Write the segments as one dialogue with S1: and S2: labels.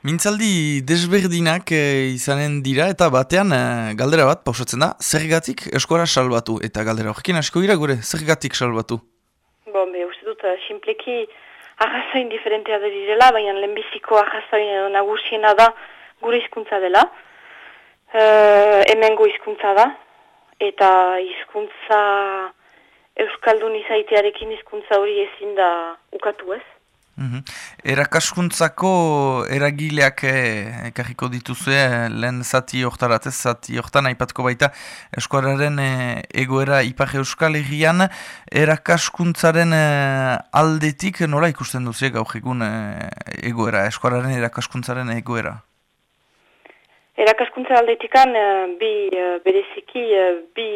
S1: Mintzaldi desberdinak e, izanen dira eta batean e, galdera bat pausatzen da, zergatik eskora salbatu eta galdera horrekin asko gira gure, zergatik salbatu?
S2: Bon, be, uste dut, simpleki arrazoin diferentea da direla, baina lehenbiziko arrazoin nagusiena da gure hizkuntza dela, e, hemengo hizkuntza da, eta hizkuntza Euskaldun izaitearekin hizkuntza hori ezin da ukatu ez.
S1: Mm Erakaskuntzako eragileak eh, ekarriko dituzue lehen zati hortarat ez zati hortan aipatko baita eskuararen eh, egoera ipar euskal egian erakaskuntzaren eh, aldetik nola ikusten duzu gaur egun eh, egoera, eskuararen erakaskuntzaren egoera?
S2: Erakaskuntza aldetikan bi bereziki bi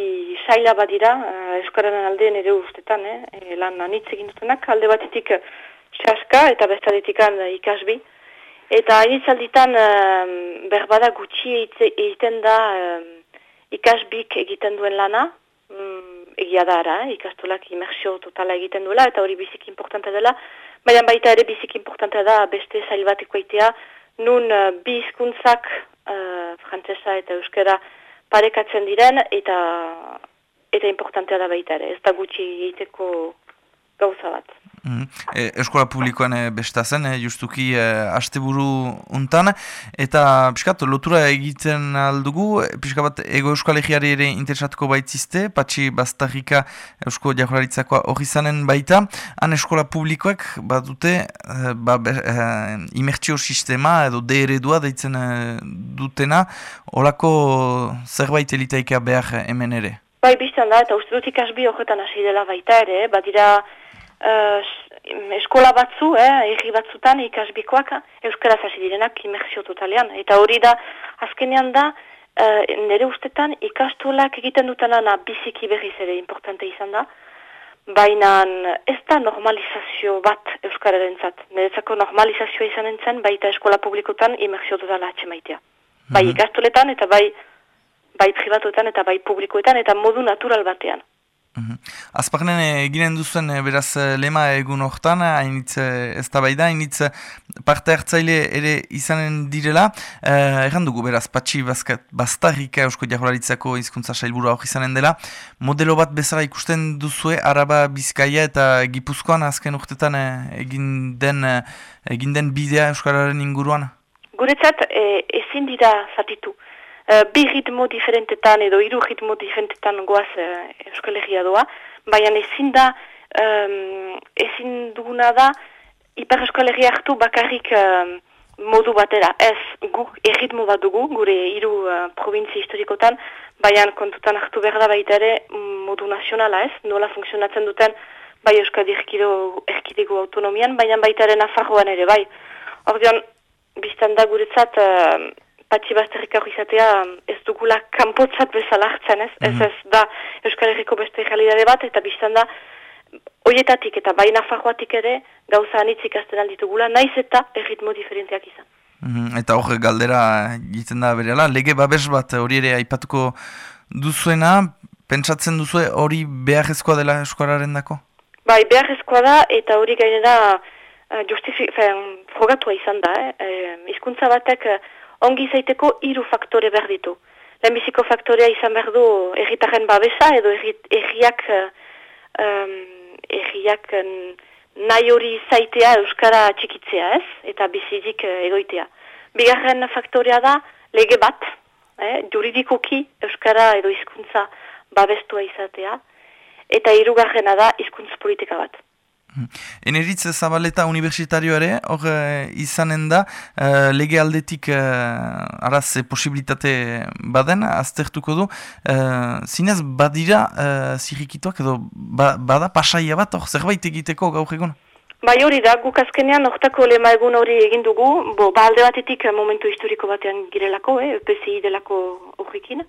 S2: saila badira eskuararen aldeen ere ustetan, eh? lan anitz egin dutenak, alde batetik txaska eta bestadetikan ikasbi. Eta initzalditan uh, berbada gutxi egiten da uh, ikasbik egiten duen lana, um, egia da ara, eh? ikastolak imersio totala egiten duela, eta hori bizik importante dela, baina baita ere bizik importante da beste zail bateko itea, nun uh, bi izkuntzak uh, frantzesa eta euskera parekatzen diren, eta eta importantea da baita ere, ez da gutxi egiteko gauza bat.
S1: Mm. E, eskola publikoan e, bestazen, e, justuki e, asteburu untan, eta piskat, lotura egiten aldugu, e, piskat bat ego euskalegiari ere interesatuko baitzizte, patxi bastarrika eusko jahoraritzakoa hori zanen baita, han eskola publikoak badute e, ba, e, sistema edo de eredua deitzen e, dutena, olako zerbait elitaika behar hemen ere?
S2: Bai, biztan da, eta uste dut ikasbi horretan hasi dela baita ere, badira uh, eskola batzu, eh, erri batzutan ikasbikoak euskaraz hasi direnak imersio totalean. Eta hori da, azkenean da, uh, nire ustetan ikastolak egiten dutanana biziki berriz ere importante izan da, baina ez da normalizazio bat euskararen zat. Niretzako normalizazioa izan entzen, baita eskola publikotan imersio totala hatxe maitea. Bai mhm. ikastoletan eta bai, bai privatuetan eta bai publikoetan eta modu natural batean.
S1: Mm Azpagnen eginen duzen eh, beraz eh, lema egun hortan, hainitz ez da bai da, hainitz parte hartzaile ere izanen direla. Eh, Egan dugu beraz, patxi bastarrika eusko jahoraritzako izkuntza sailburu hori izanen dela. Modelo bat bezala ikusten duzue, araba bizkaia eta gipuzkoan azken urtetan egin den, egin den bidea euskararen inguruan?
S2: Guretzat ezin dira zatitu. Uh, bi ritmo diferentetan edo hiru ritmo diferentetan goaz uh, Euskal Herria doa, baina ezin da, um, ezin duguna da, Ipar Euskal Herria hartu bakarrik modu batera. Ez, guk erritmo bat dugu, gure hiru uh, provinzi historikotan, baina kontutan hartu behar da baita ere modu nazionala ez, nola funksionatzen duten bai Euskal Erkidego autonomian, baina baita ere Nafarroan ere, bai. Ordean, biztan da guretzat, patxi bazterrik izatea ez dugula kanpotzat bezala hartzen ez, ez mhm. ez da Euskal Herriko beste realidade bat eta biztan da oietatik eta baina fajoatik ere gauza anitzik azten alditugula, naiz eta erritmo diferentziak izan.
S1: Mm Eta hor galdera egiten da berela, lege babes bat hori ere aipatuko duzuena, pentsatzen duzue hori beharrezkoa dela Euskararen dako?
S2: Bai, beharrezkoa da eta hori gainera uh, justifi, frogatua izan da, eh? E, izkuntza batek ongi zaiteko hiru faktore behar ditu. Lehenbiziko faktorea izan behar du erritaren babesa edo erriak, um, erriak nahi hori zaitea euskara txikitzea ez, eta bizizik uh, egoitea. Bigarren faktorea da lege bat, eh, juridikoki euskara edo hizkuntza babestua izatea, eta hirugarrena da hizkuntz politika bat.
S1: Eneritz Zabaleta Universitario ere, hor uh, izanen da, uh, lege aldetik uh, araz posibilitate baden, aztertuko du. Uh, zinez, badira uh, zirrikituak edo ba, bada pasaia bat, hor zerbait egiteko gaur egun?
S2: Bai hori da, guk azkenean ortako lema egun hori egin dugu, bo, ba alde batetik momentu historiko batean girelako, eh, PCI delako horrekin.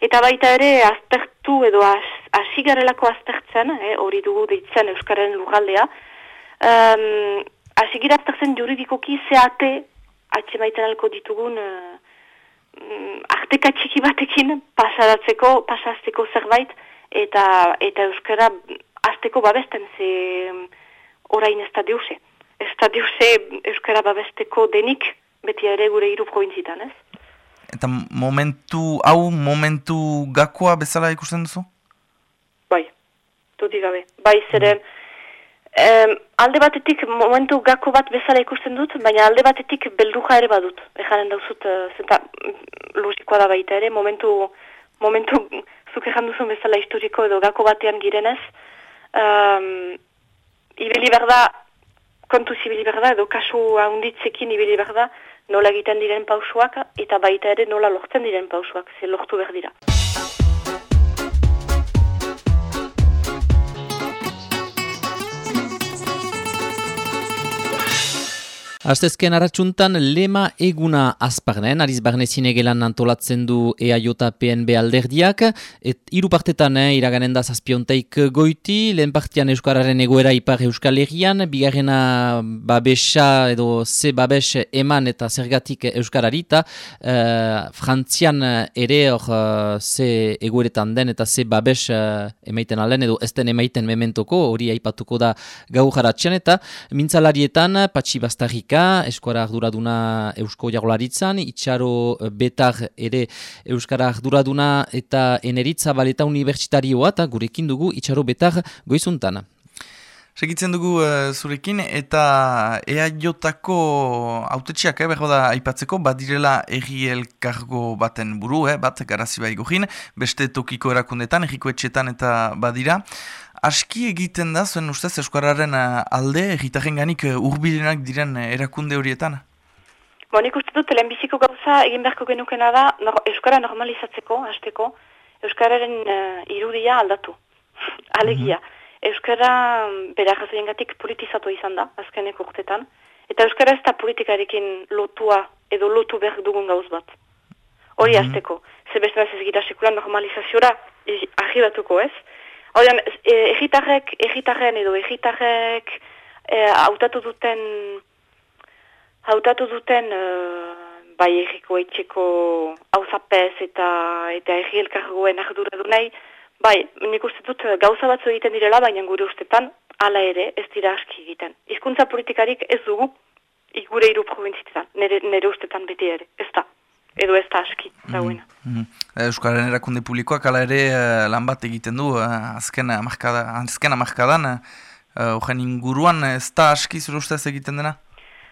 S2: Eta baita ere aztertu edo asigarelako aztertzen, eh, hori dugu deitzen Euskararen lugaldea, um, asigira aztertzen juridikoki zeate atxe maiten alko ditugun uh, arteka txiki batekin pasaratzeko, pasazteko zerbait, eta, eta Euskara azteko babesten ze orain ez da deuse. Ez da deuse Euskara babesteko denik beti ere gure hiru provintzitan, ez?
S1: Eta momentu, hau momentu gakoa bezala ikusten duzu?
S2: Bai, dudik gabe. Bai, zeren, em, alde batetik momentu gako bat bezala ikusten dut, baina alde batetik belduja ere badut. Ejaren dauzut, uh, zenta logikoa da baita ere, momentu, momentu zuk ejan duzun bezala historiko edo gako batean girenez, um, ibili berda, kontu zibili berda, edo kasu haunditzekin ibili berda, nola egiten diren pausuak, eta baita ere nola lortzen diren pausuak, ze lortu behar dira.
S3: Astezken aratsuntan lema eguna azparnen, ariz barne zinegelan antolatzen du EAJ PNB alderdiak, et hiru partetan eh, iraganen da zazpiontaik goiti, lehen partian Euskararen egoera ipar Euskal Herrian, bigarrena babesa edo ze babes eman eta zergatik Euskarari, eta eh, frantzian ere hor ze egoeretan den eta ze babes uh, emaiten alen edo ez den emaiten mementoko, hori aipatuko da gau jaratxean, eta mintzalarietan patxi bastarrik eskora arduraduna Eusko Jagolaritzan, itxaro betar ere Euskara arduraduna eta eneritza baleta unibertsitarioa, eta gurekin dugu itxaro betar goizuntan.
S1: Segitzen dugu uh, zurekin eta ea jotako autetxiak, eh, behar da aipatzeko, badirela erri elkargo baten buru, eh, bat garazi bai beste tokiko erakundetan, erriko etxetan eta badira. Aski egiten da, zuen ustez, Euskararen eh, alde, egitaren ganik eh, urbilenak diren erakunde horietan?
S2: Bo, nik uste dut, lehenbiziko gauza egin beharko genukena da, nor, Euskara normalizatzeko, hasteko, Euskararen uh, irudia aldatu. Alegia. Mm -hmm. Euskara mm, bera jazoien gatik politizatu izan da, azkenek urtetan. Eta Euskara ez da politikarekin lotua edo lotu behar dugun gauz bat. Hori mm -hmm. hasteko. Zebestan ez gira sekulan normalizaziora, ahi batuko ez. Oian, egitarrek, egitarren edo egitarrek e, hautatu duten hautatu duten e, bai egiko etxeko hauzapez eta eta egi elkargoen ardura du nahi, bai, nik uste dut gauza batzu egiten direla, baina gure ustetan, hala ere, ez dira aski egiten. Hizkuntza politikarik ez dugu, gure iru provintzitetan, nire, nire ustetan beti ere, ez da edo ez da aski, dauena. Mm
S1: -hmm. Euskaren erakunde publikoak ala ere uh, lan bat egiten du, uh, azken amarkadan, uh, inguruan ez da aski zure ustez egiten dena?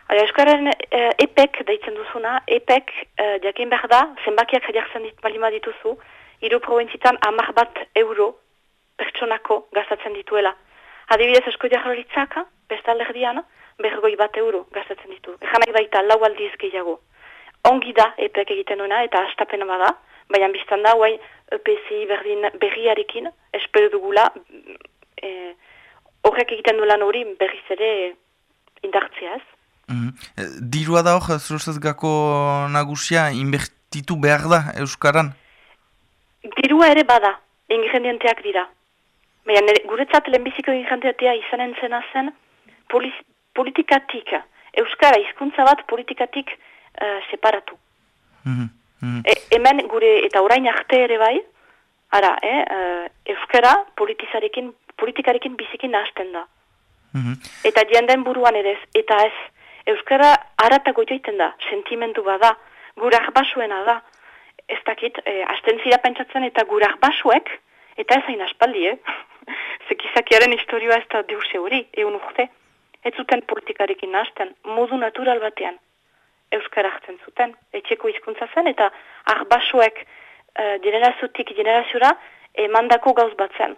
S2: Aya, Euskaren uh, EPEK deitzen duzuna, EPEK uh, jakin behar da, zenbakiak jartzen dit, balima dituzu, iru provintzitan amar bat euro pertsonako gastatzen dituela. Adibidez, esko jarroritzaka, bestalderdian, bergoi bat euro gastatzen ditu. Ejan baita lau aldiz gehiago ongi da epek egiten duena eta astapena bada, baina biztan da, guai, EPCI berdin berriarekin, espero dugula, e, horrek egiten du lan hori berriz ere indartzea ez.
S1: Mm -hmm. Dirua da hor, zuruzez gako nagusia, inbertitu behar da Euskaran?
S2: Dirua ere bada, ingredienteak dira. Baina guretzat lehenbiziko ingredientea izanen zena zen, politikatik, Euskara hizkuntza bat politikatik uh, separatu. Mm -hmm. e, hemen gure eta orain arte ere bai, ara, eh, uh, euskara politizarekin, politikarekin bizikin nahazten da. Mm Eta jenden buruan ere ez, eta ez, euskara aratago joiten da, sentimendu bada, gure ahbasuena da. Ez dakit, eh, asten zira pentsatzen eta gure ahbasuek, eta ez hain aspaldi, eh? Zekizakiaren historioa ez da deuse hori, egun urte. Ez zuten politikarekin nahazten, modu natural batean. Euskara hartzen zuten, etxeko hizkuntza zen, eta arbasuek uh, generazutik generaziora emandako gauz batzen.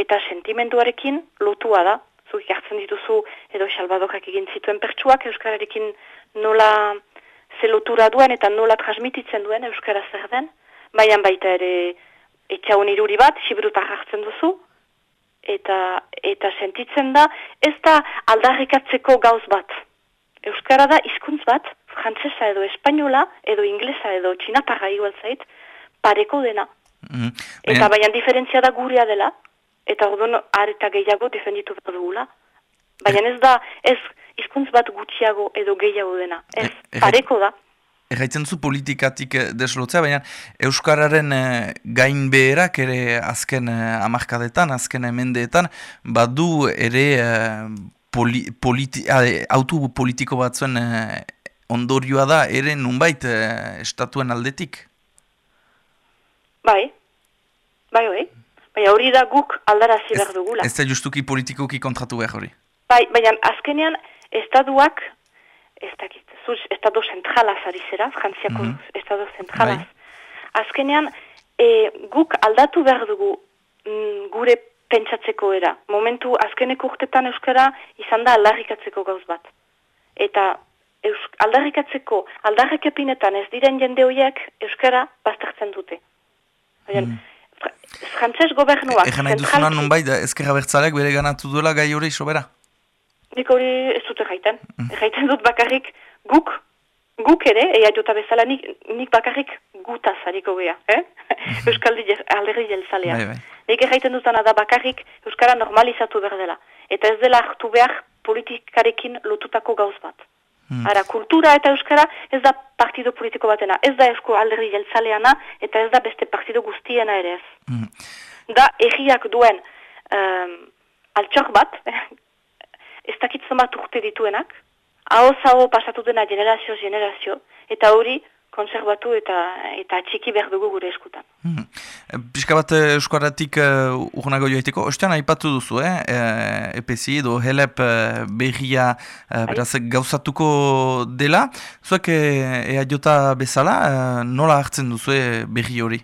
S2: Eta sentimenduarekin lotua da, zuk hartzen dituzu edo salbadokak egin zituen pertsuak Euskararekin nola ze lotura duen eta nola transmititzen duen Euskara zer den, baina baita ere etxaun iruri bat, sibruta hartzen duzu, eta, eta sentitzen da, ez da aldarrikatzeko gauz bat. Euskara da hizkuntz bat, frantzesa edo espainola, edo inglesa edo txinatarra igual zait, pareko dena. Mm Eta baina diferentzia da gurea dela, eta ordon areta gehiago defenditu bat dugula. Baina ez da, ez hizkuntz bat gutxiago edo gehiago dena, ez e, pareko da.
S1: Erraitzen zu politikatik eh, deslotzea, baina Euskararen eh, gain beherak ere azken eh, amarkadetan, azken emendeetan, badu ere poli, politi, autu politiko batzuen ondorioa da ere nunbait eh, estatuen aldetik?
S2: Bai, bai, bai. Bai, hori da guk aldarazi behar dugula.
S1: Ez da justuki politikoki kontratu behar hori?
S2: Bai, baina azkenean estaduak, ez dakit, zuz, estado zentralaz ari zera, frantziako mm -hmm. estado zentralaz. Bai. Azkenean, e, guk aldatu behar dugu mm, gure pentsatzeko era. Momentu, azkeneko urtetan euskara izan da aldarrikatzeko gauz bat. Eta eusk, aldarrikatzeko, aldarrikapinetan ez diren jende horiek euskara bastartzen dute. Mm. Frantzes gobernuak...
S1: Egen nahi duzunan nun bai, ezkerra bertzaleak bere ganatu duela gai hori sobera?
S2: Nik hori ez dut erraiten. Erraiten dut bakarrik guk, guk ere, ea jota bezala nik, nik bakarrik guta zariko geha, eh? Mm. Euskaldi alderri jelzalea. Bai, bai. Nik erraiten dutana da bakarrik Euskara normalizatu behar dela. Eta ez dela hartu behar politikarekin lotutako gauz bat. Hmm. Ara, kultura eta euskara ez da partido politiko batena, ez da esko alderri jeltzaleana eta ez da beste partido guztiena ere ez. Hmm. Da, egiak duen um, altxor bat, ez dakit zomat urte dituenak, hau zao pasatu dena generazio-generazio, eta hori konservatu eta eta txiki behar dugu gure eskutan. Hmm.
S1: Piska bat eh, Euskaratik uh, urnago joaiteko, ostean aipatu duzu, eh? E, EPC edo helep berria uh, beraz gauzatuko dela. Zuek ea jota bezala, uh, nola hartzen duzu berri hori?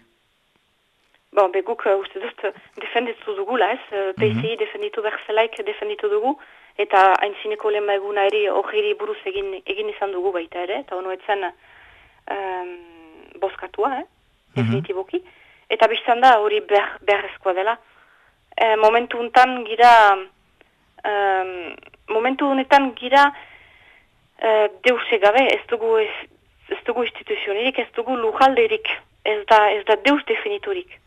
S2: Bon, beguk uh, uste dut defenditu dugula, ez? PCI mm -hmm. defenditu berzelaik defenditu dugu, eta haintzineko lehen eguna eri hori buruz egin, egin izan dugu baita ere, eta hono etzen um, boskatua, eh? Mhm. definitiboki. Mm -hmm. Eta biztan da hori ber, berrezkoa dela. E, momentu honetan gira, um, momentu honetan gira uh, deus egabe, ez dugu, ez, ez dugu instituzionerik, ez dugu lujalderik, ez da, ez da deus definiturik.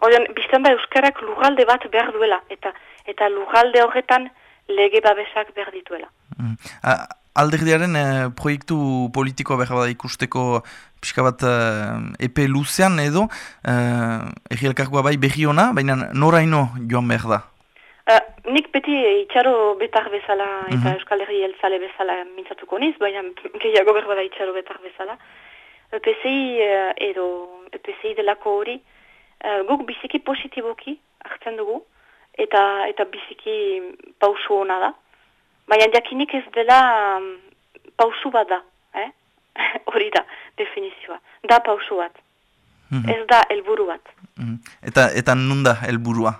S2: Oden, biztan da Euskarak lujalde bat behar duela, eta eta lujalde horretan lege babesak behar dituela. Mm
S1: alderdiaren eh, proiektu politikoa behar bada ikusteko pixka bat eh, epe luzean edo eh, egielkarkoa bai behi ona, baina noraino joan behar da?
S2: Uh, nik beti itxaro betar bezala eta mm Euskal Herri elzale bezala mintzatuko niz, baina gehiago behar bada itxaro betar bezala. EPCI uh, edo EPCI delako hori uh, guk biziki positiboki hartzen dugu eta eta biziki pausu hona da. Baina jakinik ez dela um, pausu bat da, eh? hori da definizioa. Da pausu bat. Mhm. Ez da helburu bat.
S1: Mm Eta eta nun da helburua?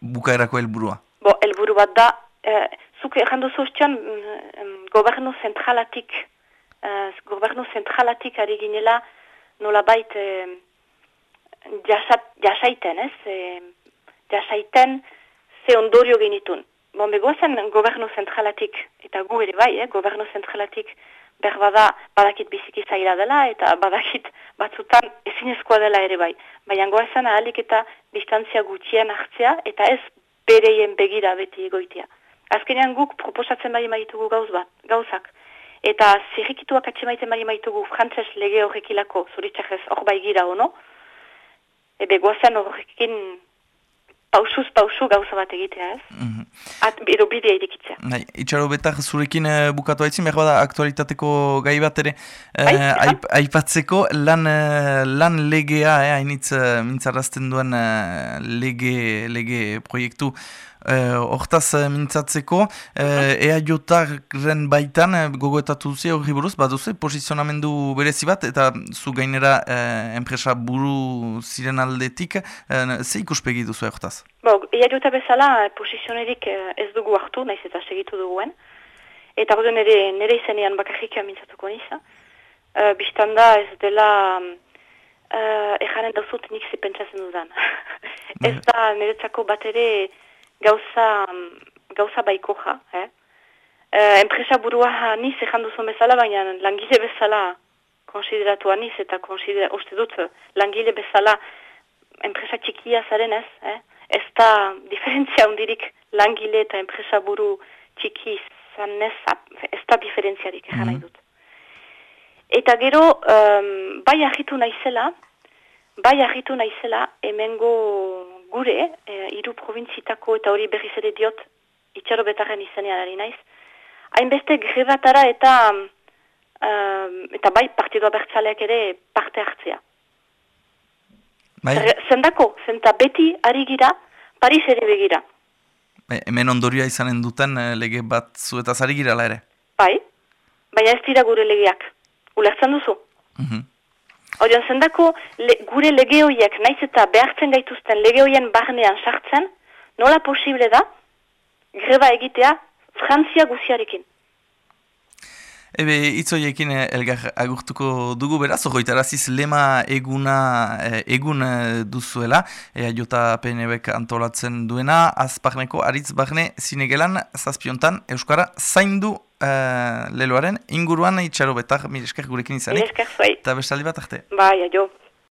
S1: Bukaerako helburua?
S2: Bo, helburu bat da, eh, zuk errandu zuztian mm, gobernu zentralatik, eh, gobernu zentralatik ari ginela nola bait eh, jasat, jasaiten, ez? Eh, jasaiten ze ondorio genitun. Bon, begoazen gobernu zentralatik, eta gu ere bai, eh, gobernu zentralatik berbada badakit biziki zaila dela, eta badakit batzutan ezinezkoa dela ere bai. Baina goazen ahalik eta distantzia gutxien hartzea, eta ez bereien begira beti egoitea. Azkenean guk proposatzen bai maitugu gauz bat, gauzak. Eta zirrikituak atxemaiten bai maitugu frantzes lege horrekilako, zuritxak ez hor bai gira ono, ebe goazen horrekin pausuz pausu gauza bat egitea, ez? Mm -hmm. At, edo bidea irikitzea.
S1: Bai, itxaro betak zurekin uh, bukatu haitzin, behar bada aktualitateko gai bat ere uh, aipatzeko lan, uh, lan legea, eh, hainitz uh, mintzarazten duen lege, lege proiektu Eh, hortaz uh, mintzatzeko, uh, ea jotaren baitan uh, gogoetatu duzi hori buruz, bat duzu, posizionamendu berezi bat, eta zu gainera uh, enpresa buru ziren aldetik, uh, ze ikuspegi duzu hortaz?
S2: Bo, ea jota bezala posizionerik ez dugu hartu, naiz eta segitu duguen, eta hori nire, nire izanean bakarrik mintzatuko niza. Uh, Bistanda ez dela... Uh, Ejanen dauzut nik zepentsatzen dudan. ez da niretzako bat ere gauza, gauza baikoja, eh? Uh, enpresa burua niz ezan duzun bezala, baina langile bezala konsideratu niz eta konsidera, uste dut langile bezala enpresa txikia zaren ez, eh? ez da diferentzia hundirik langile eta enpresa buru txiki zanez, ez da diferentziarik ezan nahi mhm. dut. Eta gero, um, bai ahitu naizela, bai ahitu naizela, hemengo gure, e, iru provintzitako eta hori berriz ere diot, itxaro betaren izanean ari naiz, hainbeste grebatara eta eta bai partidua bertzaleak ere parte hartzea.
S1: Bai,
S2: Zendako, zenta beti ari gira, Paris ere begira.
S1: bai, hemen ondorioa izanen duten eh, lege bat zuetaz ari girala ere.
S2: Bai, baina ez dira gure legeak. Ulertzen duzu?
S1: Mhm.
S2: Horian, zendako le, gure lege horiek, naiz eta behartzen gaituzten lege horien barnean sartzen, nola posible da greba egitea Frantzia guziarekin.
S1: Ebe, itzoiekin eh, elgar agurtuko dugu beraz, ogoitaraziz lema eguna eh, egun eh, duzuela, ea jota PNBek antolatzen duena, azparneko aritz barne zinegelan zazpiontan Euskara zaindu eh, leloaren inguruan itxaro betar, mire esker gurekin izanik,
S2: Esker zuai.
S1: eta bestaldi bat arte.
S2: Bai, aio.